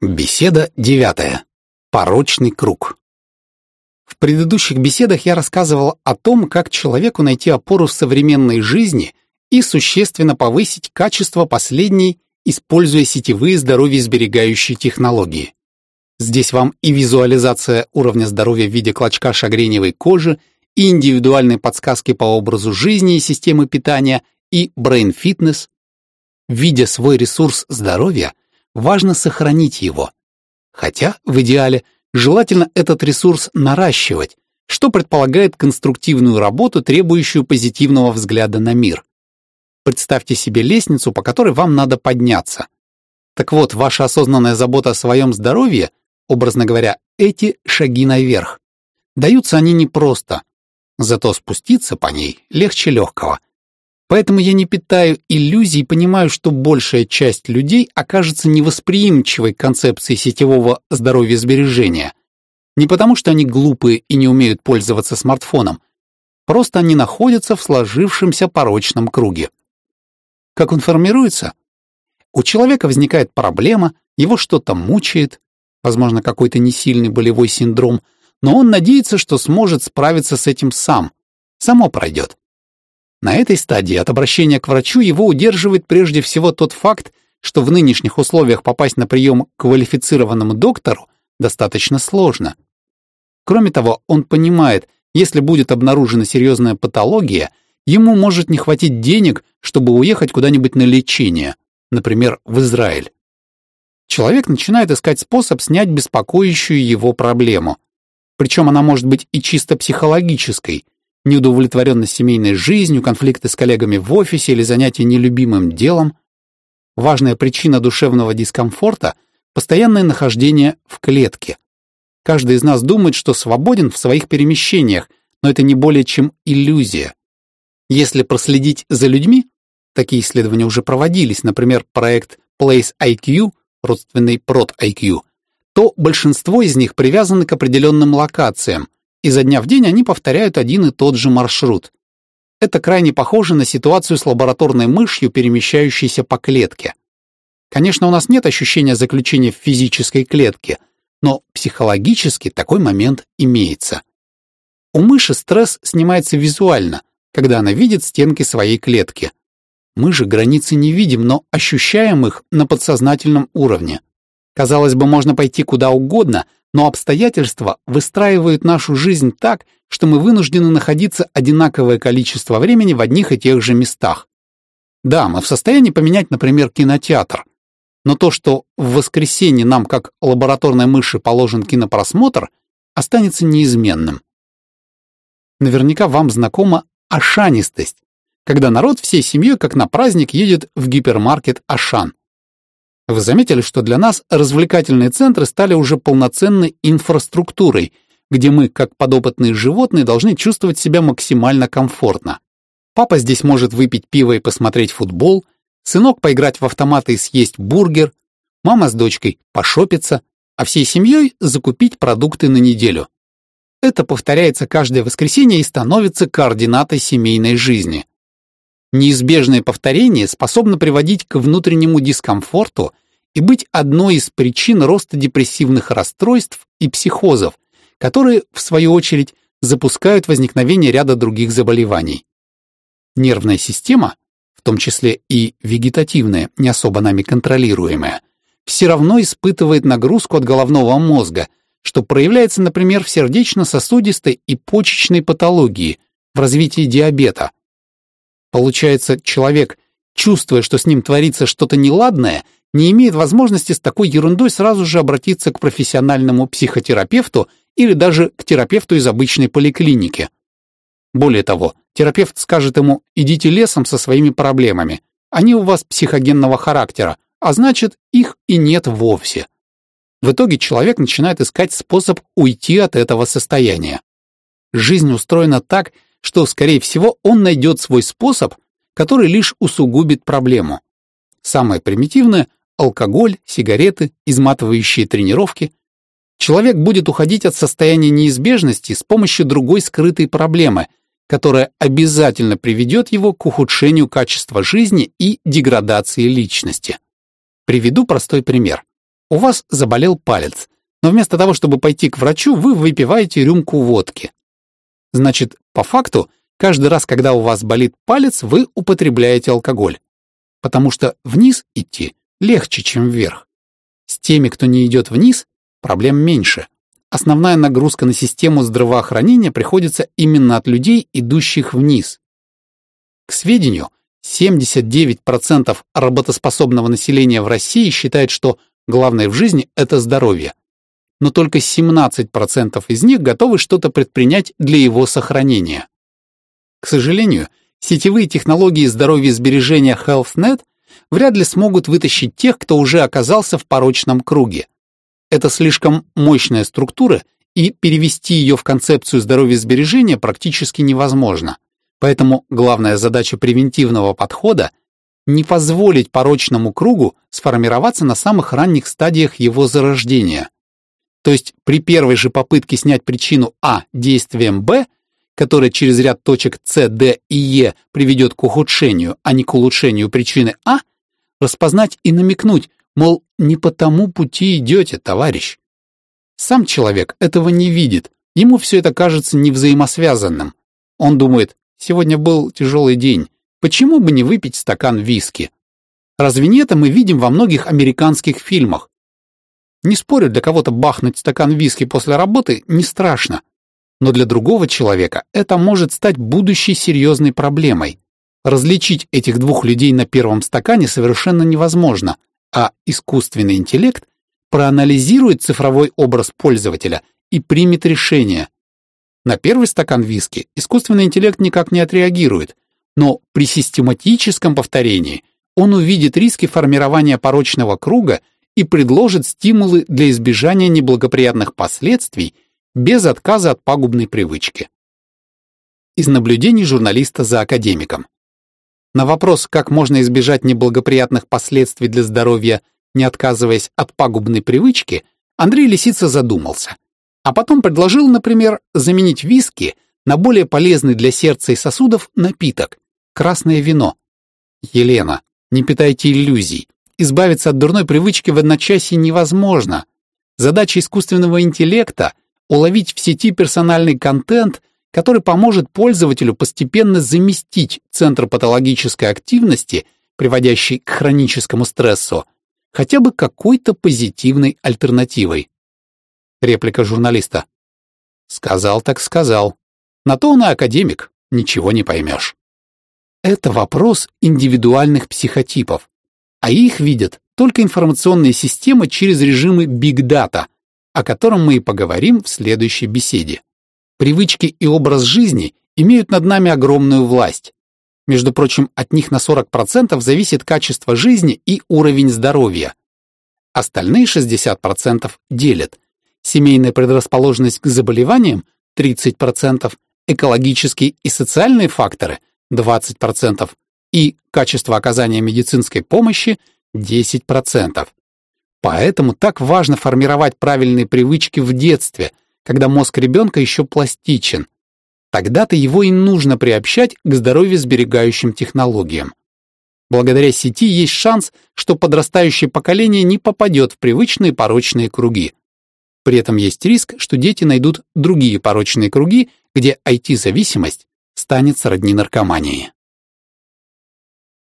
Беседа девятая. Порочный круг. В предыдущих беседах я рассказывал о том, как человеку найти опору в современной жизни и существенно повысить качество последней, используя сетевые здоровье-сберегающие технологии. Здесь вам и визуализация уровня здоровья в виде клочка шагреневой кожи, и индивидуальные подсказки по образу жизни и системы питания, и брейн-фитнес. Видя свой ресурс здоровья, важно сохранить его. Хотя, в идеале, желательно этот ресурс наращивать, что предполагает конструктивную работу, требующую позитивного взгляда на мир. Представьте себе лестницу, по которой вам надо подняться. Так вот, ваша осознанная забота о своем здоровье, образно говоря, эти шаги наверх. Даются они непросто, зато спуститься по ней легче легкого. Поэтому я не питаю иллюзий и понимаю, что большая часть людей окажется невосприимчивой к концепции сетевого здоровья сбережения. Не потому, что они глупые и не умеют пользоваться смартфоном, просто они находятся в сложившемся порочном круге. Как он формируется? У человека возникает проблема, его что-то мучает, возможно, какой-то несильный болевой синдром, но он надеется, что сможет справиться с этим сам. Само пройдет. На этой стадии от обращения к врачу его удерживает прежде всего тот факт, что в нынешних условиях попасть на прием к квалифицированному доктору достаточно сложно. Кроме того, он понимает, если будет обнаружена серьезная патология, ему может не хватить денег, чтобы уехать куда-нибудь на лечение, например, в Израиль. Человек начинает искать способ снять беспокоящую его проблему. Причем она может быть и чисто психологической – неудовлетворенность семейной жизнью, конфликты с коллегами в офисе или занятия нелюбимым делом. Важная причина душевного дискомфорта – постоянное нахождение в клетке. Каждый из нас думает, что свободен в своих перемещениях, но это не более чем иллюзия. Если проследить за людьми, такие исследования уже проводились, например, проект Place IQ, родственный Prot IQ, то большинство из них привязаны к определенным локациям – Изо дня в день они повторяют один и тот же маршрут. Это крайне похоже на ситуацию с лабораторной мышью, перемещающейся по клетке. Конечно, у нас нет ощущения заключения в физической клетке, но психологически такой момент имеется. У мыши стресс снимается визуально, когда она видит стенки своей клетки. Мы же границы не видим, но ощущаем их на подсознательном уровне. Казалось бы, можно пойти куда угодно, но обстоятельства выстраивают нашу жизнь так, что мы вынуждены находиться одинаковое количество времени в одних и тех же местах. Да, мы в состоянии поменять, например, кинотеатр, но то, что в воскресенье нам, как лабораторной мыши, положен кинопросмотр, останется неизменным. Наверняка вам знакома ашанистость, когда народ всей семьей, как на праздник, едет в гипермаркет Ашан. Вы заметили, что для нас развлекательные центры стали уже полноценной инфраструктурой, где мы, как подопытные животные, должны чувствовать себя максимально комфортно. Папа здесь может выпить пиво и посмотреть футбол, сынок поиграть в автоматы и съесть бургер, мама с дочкой пошопиться, а всей семьей закупить продукты на неделю. Это повторяется каждое воскресенье и становится координатой семейной жизни. Неизбежное повторение способно приводить к внутреннему дискомфорту и быть одной из причин роста депрессивных расстройств и психозов, которые, в свою очередь, запускают возникновение ряда других заболеваний. Нервная система, в том числе и вегетативная, не особо нами контролируемая, все равно испытывает нагрузку от головного мозга, что проявляется, например, в сердечно-сосудистой и почечной патологии, в развитии диабета, Получается, человек, чувствуя, что с ним творится что-то неладное, не имеет возможности с такой ерундой сразу же обратиться к профессиональному психотерапевту или даже к терапевту из обычной поликлиники. Более того, терапевт скажет ему «идите лесом со своими проблемами, они у вас психогенного характера, а значит, их и нет вовсе». В итоге человек начинает искать способ уйти от этого состояния. Жизнь устроена так, что, скорее всего, он найдет свой способ, который лишь усугубит проблему. Самое примитивное – алкоголь, сигареты, изматывающие тренировки. Человек будет уходить от состояния неизбежности с помощью другой скрытой проблемы, которая обязательно приведет его к ухудшению качества жизни и деградации личности. Приведу простой пример. У вас заболел палец, но вместо того, чтобы пойти к врачу, вы выпиваете рюмку водки. Значит, по факту, каждый раз, когда у вас болит палец, вы употребляете алкоголь. Потому что вниз идти легче, чем вверх. С теми, кто не идет вниз, проблем меньше. Основная нагрузка на систему здравоохранения приходится именно от людей, идущих вниз. К сведению, 79% работоспособного населения в России считает, что главное в жизни – это здоровье. Но только 17% из них готовы что-то предпринять для его сохранения. К сожалению, сетевые технологии здоровья сбережения HealthNet вряд ли смогут вытащить тех, кто уже оказался в порочном круге. Это слишком мощная структура, и перевести ее в концепцию здоровья сбережения практически невозможно. Поэтому главная задача превентивного подхода – не позволить порочному кругу сформироваться на самых ранних стадиях его зарождения. То есть при первой же попытке снять причину А действием Б, которая через ряд точек С, Д и Е приведет к ухудшению, а не к улучшению причины А, распознать и намекнуть, мол, не по тому пути идете, товарищ. Сам человек этого не видит, ему все это кажется невзаимосвязанным. Он думает, Сегодня был тяжелый день. Почему бы не выпить стакан виски? Разве не это мы видим во многих американских фильмах? Не спорю, для кого-то бахнуть стакан виски после работы не страшно. Но для другого человека это может стать будущей серьезной проблемой. Различить этих двух людей на первом стакане совершенно невозможно, а искусственный интеллект проанализирует цифровой образ пользователя и примет решение, на первый стакан виски искусственный интеллект никак не отреагирует, но при систематическом повторении он увидит риски формирования порочного круга и предложит стимулы для избежания неблагоприятных последствий без отказа от пагубной привычки. Из наблюдений журналиста за академиком. На вопрос, как можно избежать неблагоприятных последствий для здоровья, не отказываясь от пагубной привычки, Андрей Лисица задумался – а потом предложил, например, заменить виски на более полезный для сердца и сосудов напиток – красное вино. Елена, не питайте иллюзий. Избавиться от дурной привычки в одночасье невозможно. Задача искусственного интеллекта – уловить в сети персональный контент, который поможет пользователю постепенно заместить центр патологической активности, приводящий к хроническому стрессу, хотя бы какой-то позитивной альтернативой. Реплика журналиста. Сказал так сказал. На то он и академик, ничего не поймешь. Это вопрос индивидуальных психотипов, а их видят только информационные системы через режимы Big Data, о котором мы и поговорим в следующей беседе. Привычки и образ жизни имеют над нами огромную власть. Между прочим, от них на 40% зависит качество жизни и уровень здоровья. Остальные 60% делят – семейная предрасположенность к заболеваниям 30%, экологические и социальные факторы 20% и качество оказания медицинской помощи 10%. Поэтому так важно формировать правильные привычки в детстве, когда мозг ребенка еще пластичен. Тогда-то его и нужно приобщать к здоровье-сберегающим технологиям. Благодаря сети есть шанс, что подрастающее поколение не попадет в привычные порочные круги. При этом есть риск, что дети найдут другие порочные круги, где IT-зависимость станет сродни наркомании.